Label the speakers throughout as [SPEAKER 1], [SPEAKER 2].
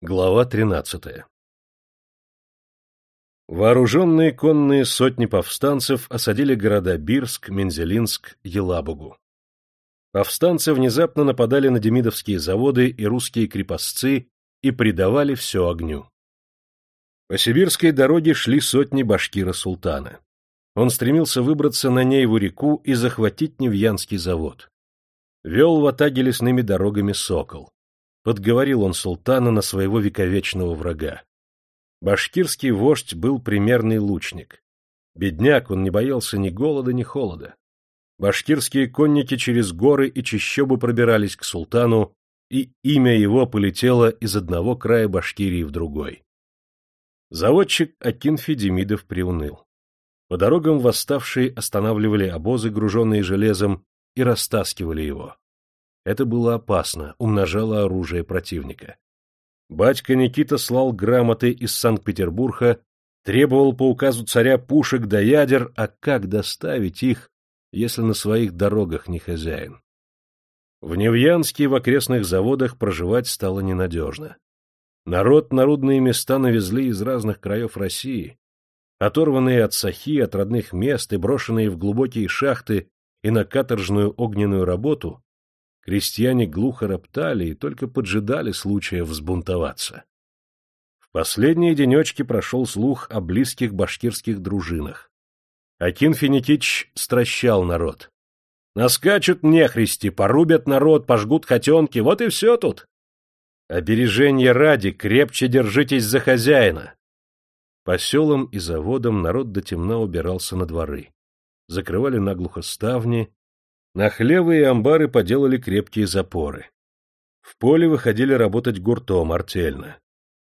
[SPEAKER 1] Глава 13 Вооруженные конные сотни повстанцев осадили города Бирск, Мензелинск, Елабугу. Повстанцы внезапно нападали на демидовские заводы и русские крепостцы и придавали все огню. По сибирской дороге шли сотни башкира султана. Он стремился выбраться на Нейву реку и захватить Невьянский завод. Вел в атаге лесными дорогами сокол. Подговорил он султана на своего вековечного врага. Башкирский вождь был примерный лучник. Бедняк, он не боялся ни голода, ни холода. Башкирские конники через горы и чащобы пробирались к султану, и имя его полетело из одного края Башкирии в другой. Заводчик Акинфи Демидов приуныл. По дорогам восставшие останавливали обозы, груженные железом, и растаскивали его. Это было опасно, умножало оружие противника. Батька Никита слал грамоты из Санкт-Петербурга, требовал по указу царя пушек до ядер, а как доставить их, если на своих дорогах не хозяин? В Невьянске и в окрестных заводах проживать стало ненадежно. Народ народные места навезли из разных краев России, оторванные от сахи, от родных мест и брошенные в глубокие шахты и на каторжную огненную работу, Крестьяне глухо роптали и только поджидали случая взбунтоваться. В последние денечки прошел слух о близких башкирских дружинах. Акин Финикич стращал народ. Наскачут нехристи, порубят народ, пожгут хотенки, вот и все тут. Обереженье ради, крепче держитесь за хозяина. По селам и заводам народ до темна убирался на дворы. Закрывали наглухо ставни, на хлевы и амбары поделали крепкие запоры. В поле выходили работать гуртом артельно.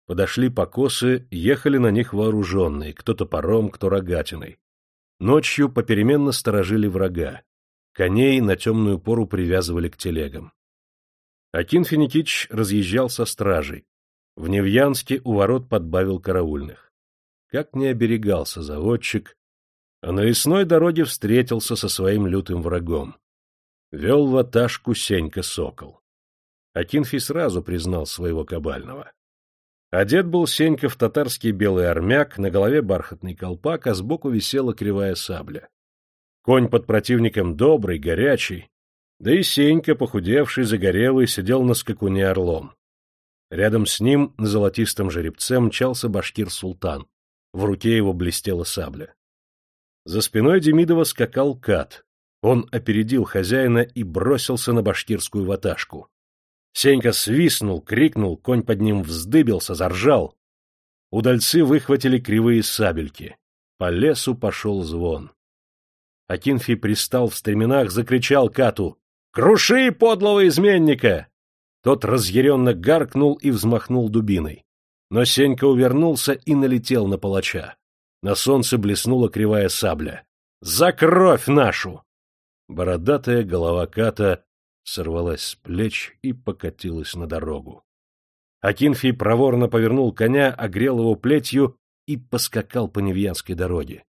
[SPEAKER 1] Подошли покосы, ехали на них вооруженные, кто топором, кто рогатиной. Ночью попеременно сторожили врага. Коней на темную пору привязывали к телегам. Акин Финикич разъезжал со стражей. В Невьянске у ворот подбавил караульных. Как не оберегался заводчик, а на лесной дороге встретился со своим лютым врагом вел ваташку Сенька Сокол. Акинфий сразу признал своего кабального. Одет был Сенька в татарский белый армяк, на голове бархатный колпак, а сбоку висела кривая сабля. Конь под противником добрый, горячий, да и Сенька, похудевший, загорелый, сидел на скакуне орлом. Рядом с ним, на золотистом жеребце, мчался башкир-султан. В руке его блестела сабля. За спиной Демидова скакал кат, он опередил хозяина и бросился на башкирскую ваташку. Сенька свистнул, крикнул, конь под ним вздыбился, заржал. Удальцы выхватили кривые сабельки. По лесу пошел звон. Акинфий пристал в стременах, закричал Кату «Круши подлого изменника!» Тот разъяренно гаркнул и взмахнул дубиной. Но Сенька увернулся и налетел на палача. На солнце блеснула кривая сабля. «За кровь нашу!» Бородатая голова ката сорвалась с плеч и покатилась на дорогу. Акинфий проворно повернул коня, огрел его плетью и поскакал по Невьянской дороге.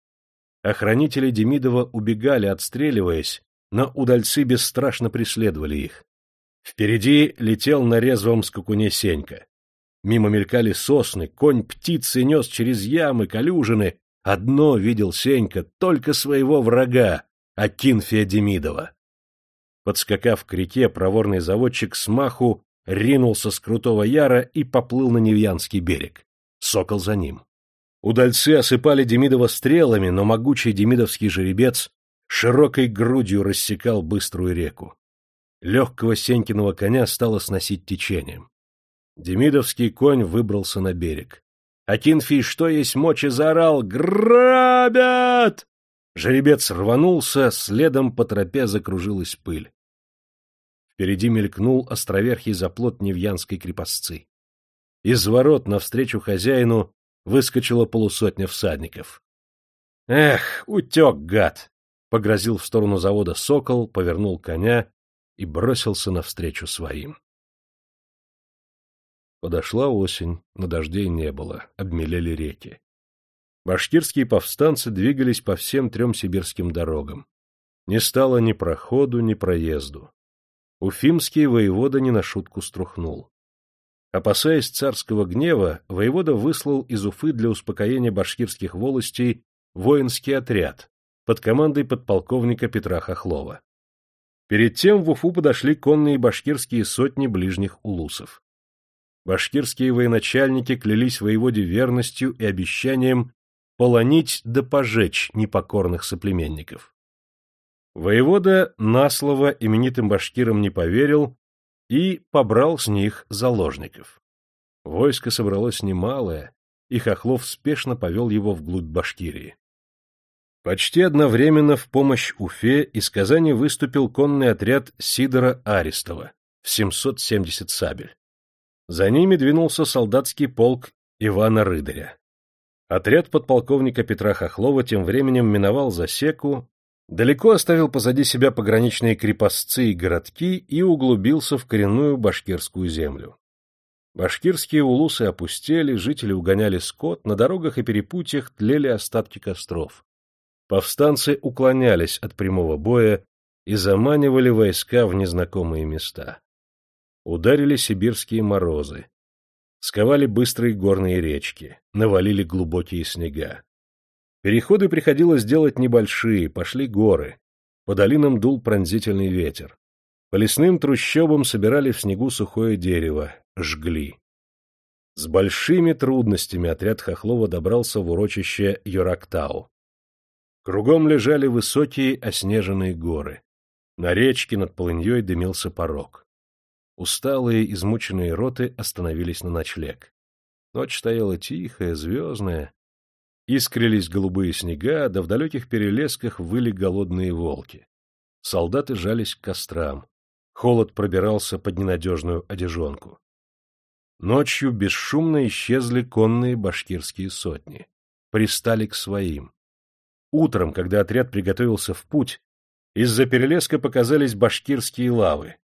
[SPEAKER 1] Охранители Демидова убегали, отстреливаясь, но удальцы бесстрашно преследовали их. Впереди летел на резвом скакуне Сенька. Мимо мелькали сосны, конь птицы нес через ямы, калюжины. Одно видел Сенька, только своего врага, Акинфия Демидова. Подскакав к реке, проворный заводчик с маху ринулся с крутого яра и поплыл на Невьянский берег. Сокол за ним. Удальцы осыпали Демидова стрелами, но могучий демидовский жеребец широкой грудью рассекал быструю реку. Легкого Сенькиного коня стало сносить течением. Демидовский конь выбрался на берег. Акинфий, что есть мочи, заорал «Грабят!» Жеребец рванулся, следом по тропе закружилась пыль. Впереди мелькнул островерхий заплот Невьянской крепостцы. Из ворот навстречу хозяину выскочила полусотня всадников. «Эх, утек, гад!» — погрозил в сторону завода сокол, повернул коня и бросился навстречу своим. Подошла осень, но дождей не было, обмелели реки. Башкирские повстанцы двигались по всем трем сибирским дорогам. Не стало ни проходу, ни проезду. Уфимский воевода не на шутку струхнул. Опасаясь царского гнева, воевода выслал из Уфы для успокоения башкирских волостей воинский отряд под командой подполковника Петра Хохлова. Перед тем в Уфу подошли конные башкирские сотни ближних улусов. Башкирские военачальники клялись воеводе верностью и обещанием полонить да пожечь непокорных соплеменников. Воевода на слово именитым башкирам не поверил и побрал с них заложников. Войско собралось немалое, и Хохлов спешно повел его вглубь Башкирии. Почти одновременно в помощь Уфе из Казани выступил конный отряд Сидора Арестова в 770 сабель. За ними двинулся солдатский полк Ивана Рыдаря. Отряд подполковника Петра Хохлова тем временем миновал засеку далеко оставил позади себя пограничные крепостцы и городки и углубился в коренную башкирскую землю. Башкирские улусы опустели, жители угоняли скот, на дорогах и перепутьях тлели остатки костров. Повстанцы уклонялись от прямого боя и заманивали войска в незнакомые места. Ударили сибирские морозы, сковали быстрые горные речки, навалили глубокие снега. Переходы приходилось делать небольшие, пошли горы. По долинам дул пронзительный ветер. По лесным трущобам собирали в снегу сухое дерево, жгли. С большими трудностями отряд Хохлова добрался в урочище Йорактау. Кругом лежали высокие оснеженные горы. На речке над полыньей дымился порог. Усталые, измученные роты остановились на ночлег. Ночь стояла тихая, звездная, Искрились голубые снега, да в далеких перелесках выли голодные волки. Солдаты жались к кострам. Холод пробирался под ненадежную одежонку. Ночью бесшумно исчезли конные башкирские сотни. Пристали к своим. Утром, когда отряд приготовился в путь, из-за перелеска показались башкирские лавы.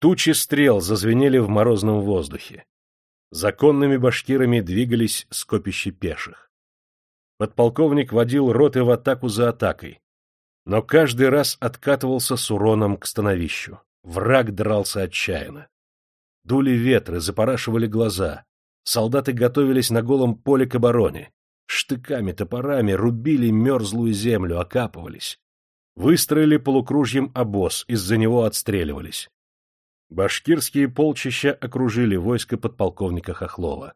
[SPEAKER 1] Тучи стрел зазвенели в морозном воздухе. Законными башкирами двигались скопища пеших. Подполковник водил роты в атаку за атакой, но каждый раз откатывался с уроном к становищу. Враг дрался отчаянно. Дули ветры, запорашивали глаза. Солдаты готовились на голом поле к обороне. Штыками, топорами рубили мерзлую землю, окапывались. Выстроили полукружьем обоз, из-за него отстреливались. Башкирские полчища окружили войско подполковника Хохлова.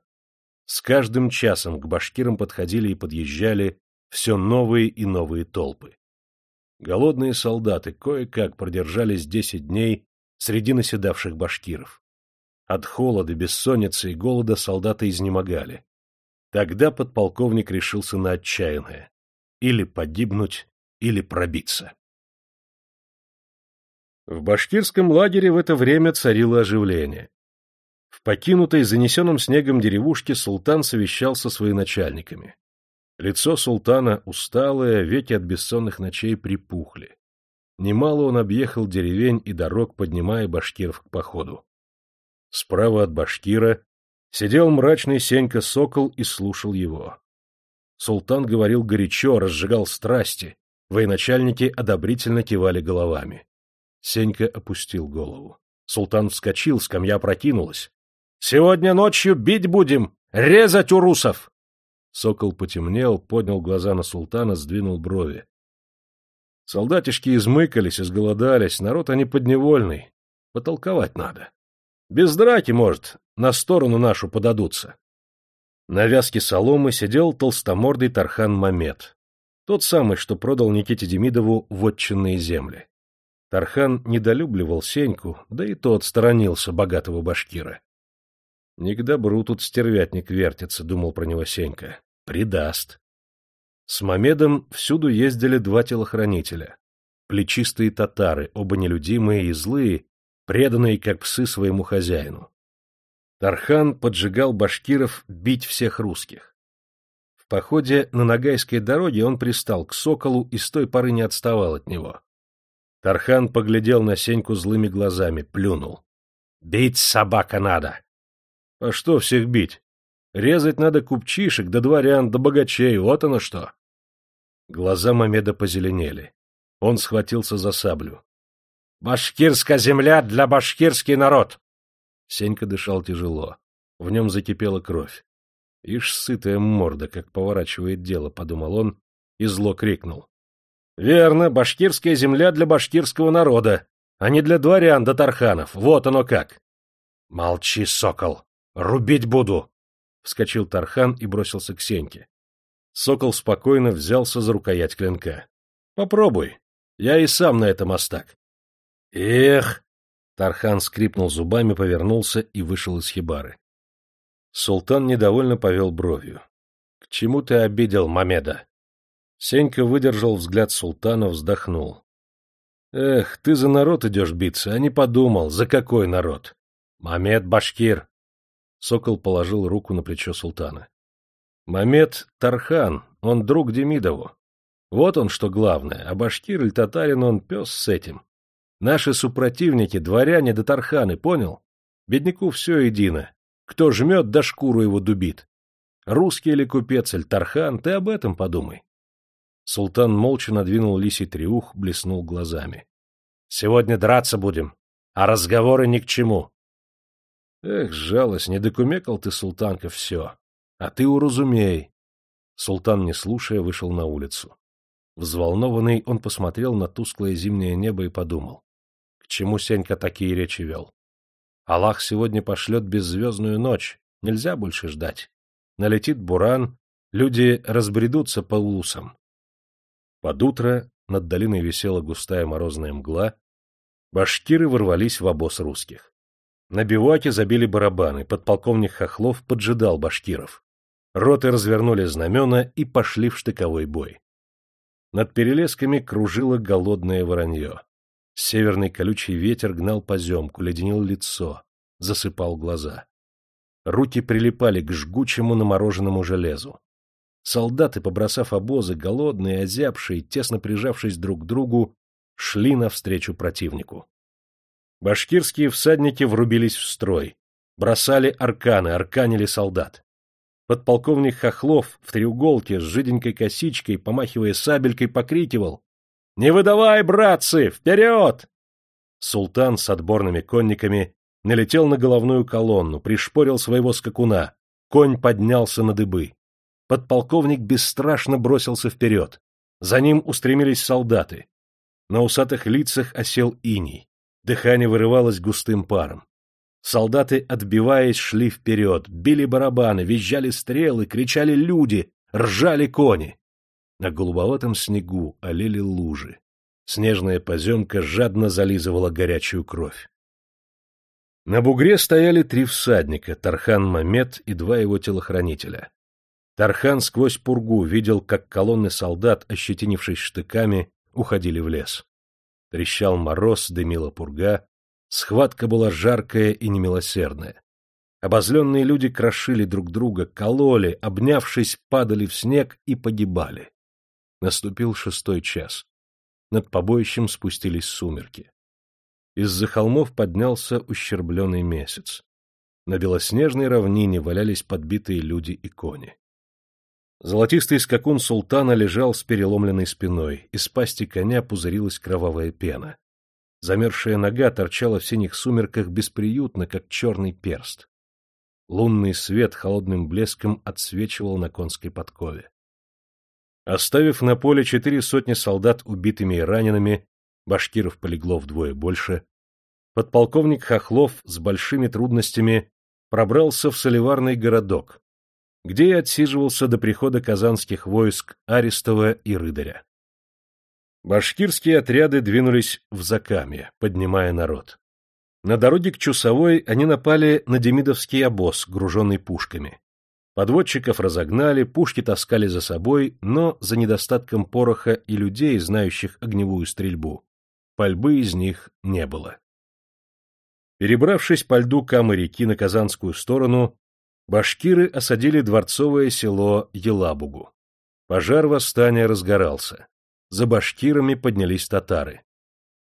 [SPEAKER 1] С каждым часом к башкирам подходили и подъезжали все новые и новые толпы. Голодные солдаты кое-как продержались десять дней среди наседавших башкиров. От холода, бессонницы и голода солдаты изнемогали. Тогда подполковник решился на отчаянное — или погибнуть, или пробиться. В башкирском лагере в это время царило оживление. В покинутой, занесенном снегом деревушке султан совещался со своими начальниками. Лицо султана усталое, веки от бессонных ночей припухли. Немало он объехал деревень и дорог, поднимая башкиров к походу. Справа от башкира сидел мрачный Сенька-сокол и слушал его. Султан говорил горячо, разжигал страсти, военачальники одобрительно кивали головами. Сенька опустил голову. Султан вскочил, скамья прокинулась. Сегодня ночью бить будем, резать у русов. Сокол потемнел, поднял глаза на султана, сдвинул брови. Солдатишки измыкались, изголодались, народ они подневольный. Потолковать надо. Без драки, может, на сторону нашу подадутся. На вязке соломы сидел толстомордый Тархан Мамед. Тот самый, что продал Никите Демидову вотчинные земли. Тархан недолюбливал Сеньку, да и тот сторонился богатого башкира. Не к добру тут стервятник вертится, думал про него Сенька. Предаст. С Мамедом всюду ездили два телохранителя. Плечистые татары, оба нелюдимые и злые, преданные как псы своему хозяину. Тархан поджигал башкиров бить всех русских. В походе на Ногайской дороге он пристал к Соколу и с той поры не отставал от него. Тархан поглядел на Сеньку злыми глазами, плюнул. — Бить собака надо! А что всех бить? Резать надо купчишек, да дворян, да богачей, вот оно что. Глаза Мамеда позеленели. Он схватился за саблю. — Башкирская земля для башкирский народ! Сенька дышал тяжело. В нем закипела кровь. Ишь, сытая морда, как поворачивает дело, — подумал он и зло крикнул. — Верно, башкирская земля для башкирского народа, а не для дворян да тарханов. Вот оно как. — Молчи, сокол! Рубить буду! — вскочил Тархан и бросился к Сеньке. Сокол спокойно взялся за рукоять клинка. — Попробуй. Я и сам на это мастак. — Эх! Тархан скрипнул зубами, повернулся и вышел из хибары. Султан недовольно повел бровью. — К чему ты обидел Мамеда? Сенька выдержал взгляд султана, вздохнул. — Эх, ты за народ идешь биться, а не подумал, за какой народ? Мамед башкир. Сокол положил руку на плечо султана. — Мамед Тархан, он друг Демидову. Вот он что главное, а башкир или татарин он пес с этим. Наши супротивники, дворяне да тарханы, понял? Бедняку все едино. Кто жмет, да шкуру его дубит. Русский или купец, или тархан, ты об этом подумай. Султан молча надвинул лисий триух, блеснул глазами. — Сегодня драться будем, а разговоры ни к чему. Эх, жалость, не докумекал ты, султанка, все. А ты уразумей. Султан, не слушая, вышел на улицу. Взволнованный, он посмотрел на тусклое зимнее небо и подумал. К чему Сенька такие речи вел? Аллах сегодня пошлет беззвездную ночь, нельзя больше ждать. Налетит буран, люди разбредутся по улусам. Под утро над долиной висела густая морозная мгла, башкиры ворвались в обоз русских. На бивуаке забили барабаны, подполковник Хохлов поджидал башкиров. Роты развернули знамена и пошли в штыковой бой. Над перелесками кружило голодное воронье. Северный колючий ветер гнал поземку, леденил лицо, засыпал глаза. Руки прилипали к жгучему намороженному железу. Солдаты, побросав обозы, голодные, озябшие, тесно прижавшись друг к другу, шли навстречу противнику. Башкирские всадники врубились в строй, бросали арканы, арканили солдат. Подполковник Хохлов в треуголке с жиденькой косичкой, помахивая сабелькой, покрикивал «Не выдавай, братцы! Вперед!» Султан с отборными конниками налетел на головную колонну, пришпорил своего скакуна. Конь поднялся на дыбы. Подполковник бесстрашно бросился вперед. За ним устремились солдаты. На усатых лицах осел иней. Дыхание вырывалось густым паром. Солдаты, отбиваясь, шли вперед, били барабаны, визжали стрелы, кричали люди, ржали кони. На голубоватом снегу олели лужи. Снежная поземка жадно зализывала горячую кровь. На бугре стояли три всадника, Тархан Мамед и два его телохранителя. Тархан сквозь пургу видел, как колонны солдат, ощетинившись штыками, уходили в лес. Трещал мороз, дымила пурга, схватка была жаркая и немилосердная. Обозленные люди крошили друг друга, кололи, обнявшись, падали в снег и погибали. Наступил шестой час. Над побоищем спустились сумерки. Из-за холмов поднялся ущербленный месяц. На белоснежной равнине валялись подбитые люди и кони. Золотистый скакун султана лежал с переломленной спиной, из пасти коня пузырилась кровавая пена. Замерзшая нога торчала в синих сумерках бесприютно, как черный перст. Лунный свет холодным блеском отсвечивал на конской подкове. Оставив на поле четыре сотни солдат убитыми и ранеными, башкиров полегло вдвое больше, подполковник Хохлов с большими трудностями пробрался в соливарный городок, где и отсиживался до прихода казанских войск Арестова и Рыдаря. Башкирские отряды двинулись в Закамье, поднимая народ. На дороге к Чусовой они напали на демидовский обоз, груженный пушками. Подводчиков разогнали, пушки таскали за собой, но за недостатком пороха и людей, знающих огневую стрельбу, пальбы из них не было. Перебравшись по льду Камы-реки на Казанскую сторону, башкиры осадили дворцовое село Елабугу. Пожар восстания разгорался. За башкирами поднялись татары.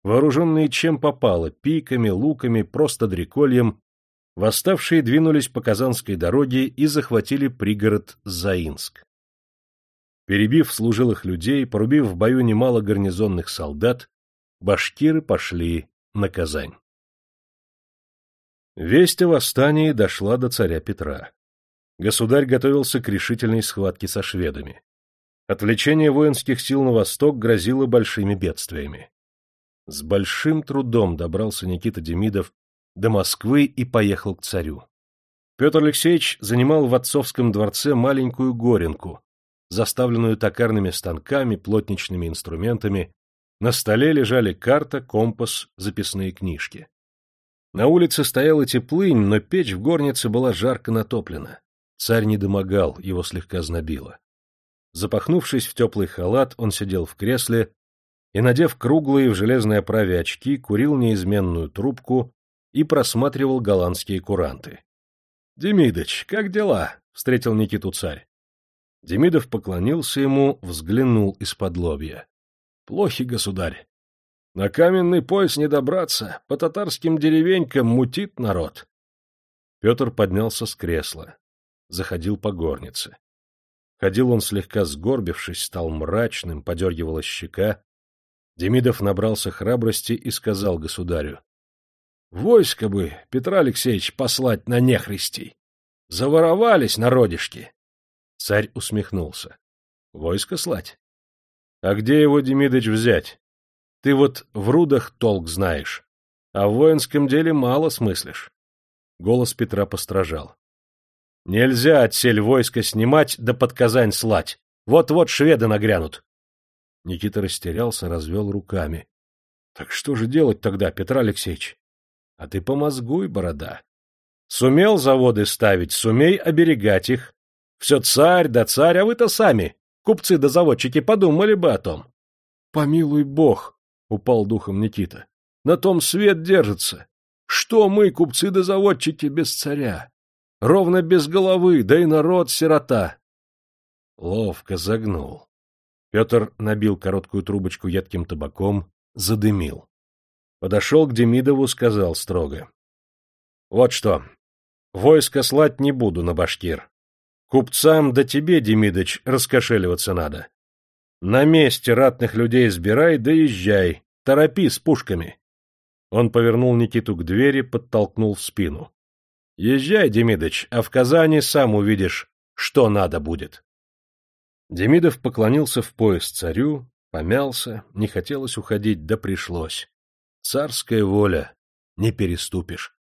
[SPEAKER 1] Вооруженные чем попало, пиками, луками, просто дрекольем, восставшие двинулись по Казанской дороге и захватили пригород Заинск. Перебив служилых людей, порубив в бою немало гарнизонных солдат, башкиры пошли на Казань. Весть о восстании дошла до царя Петра. Государь готовился к решительной схватке со шведами. Отвлечение воинских сил на восток грозило большими бедствиями. С большим трудом добрался Никита Демидов до Москвы и поехал к царю. Петр Алексеевич занимал в отцовском дворце маленькую горенку, заставленную токарными станками, плотничными инструментами. На столе лежали карта, компас, записные книжки. На улице стояла теплынь, но печь в горнице была жарко натоплена. Царь не домогал, его слегка знобило. Запахнувшись в теплый халат, он сидел в кресле и, надев круглые в железной оправе очки, курил неизменную трубку и просматривал голландские куранты. — Демидыч, как дела? — встретил Никиту царь. Демидов поклонился ему, взглянул из-под лобья. — Плохи, государь. На каменный пояс не добраться, по татарским деревенькам мутит народ. Петр поднялся с кресла, заходил по горнице. Ходил он слегка сгорбившись, стал мрачным, подергивалась щека. Демидов набрался храбрости и сказал государю. — Войско бы, Петра Алексеевич, послать на нехристей. Заворовались народишки. Царь усмехнулся. — Войско слать? — А где его, Демидыч, взять? Ты вот в рудах толк знаешь, а в воинском деле мало смыслишь. Голос Петра постражал. Нельзя отсель войска снимать да под Казань слать. Вот-вот шведы нагрянут. Никита растерялся, развел руками. — Так что же делать тогда, Петр Алексеевич? — А ты помозгуй, борода. Сумел заводы ставить, сумей оберегать их. Все царь да царь, а вы-то сами, купцы да заводчики, подумали бы о том. — Помилуй бог, упал духом Никита. На том свет держится. Что мы, купцы да заводчики, без царя? Ровно без головы, да и народ сирота. Ловко загнул. Петр набил короткую трубочку едким табаком, задымил. Подошел к Демидову, сказал строго. — Вот что, войско слать не буду на башкир. Купцам да тебе, Демидыч, раскошеливаться надо. На месте ратных людей сбирай, да езжай, торопи с пушками. Он повернул Никиту к двери, подтолкнул в спину. — Езжай, Демидыч, а в Казани сам увидишь, что надо будет. Демидов поклонился в пояс царю, помялся, не хотелось уходить, да пришлось. Царская воля, не переступишь.